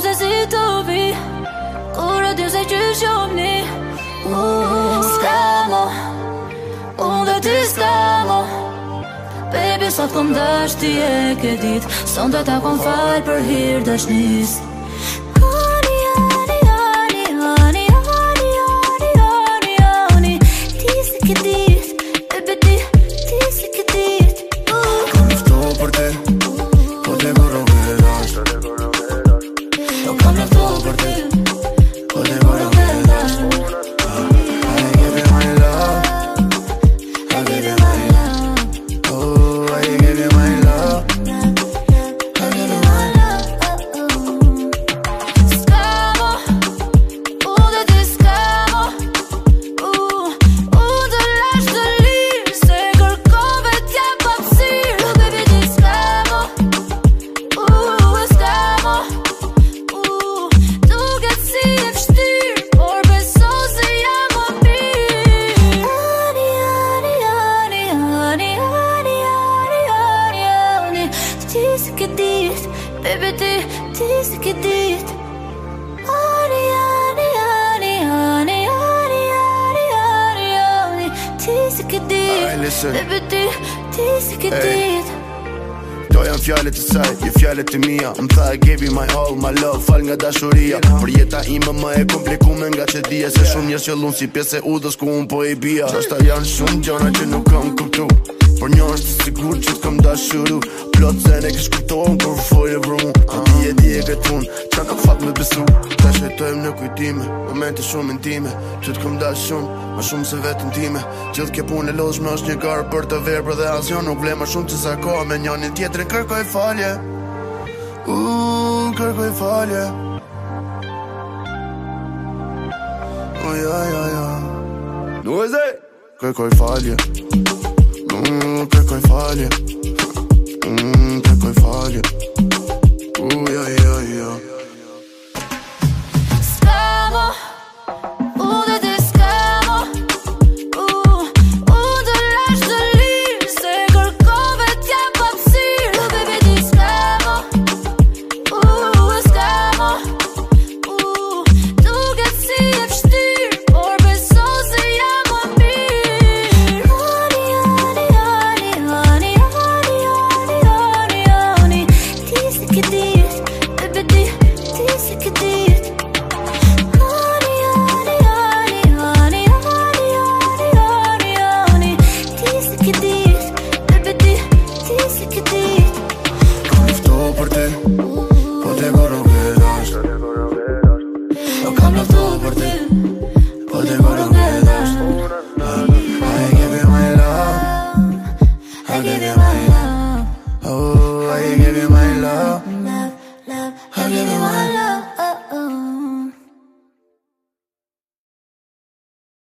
Se si të vij Kur e dy se që shumë një Skamo Unë dhe ti skamo Baby, sot këm dash ti e ke dit Sënda ta kom falë për hirdash njës dit Bebe ti, ti se ke dit Ani, ani, ani, ani, ani, ani, ani, ani Ti se ke dit Bebe ti, ti se ke dit Do janë fjallet të saj, je fjallet të mija Më tha e gave you my all, my love, fal nga dashuria Për jeta ime më e komplikume nga që dhije Se shumë njërë që lunë si pjesë e udhës ku unë po e bia Qashta janë shumë gjona që nuk kam kuptu Por njërë është sigur që të kam dashuru plot se ne kesh kujton Kur foje vrë mu Ti di e di e këtë fun Qa ka fat me besu Ta shetojmë në kujtime Momente shumë intime Që këm dash shumë Ma shumë se vetën time Gjithë ke punë e lozhme është një karë për të verë dhe asë jo nuk vle ma shumë që sa ka Me njënin tjetërin kërkoj falje Uuuu kërkoj falje Uja oh, ja ja Nuk e zë Kërkoj falje Uuuu kërkoj falje mm, tako je you.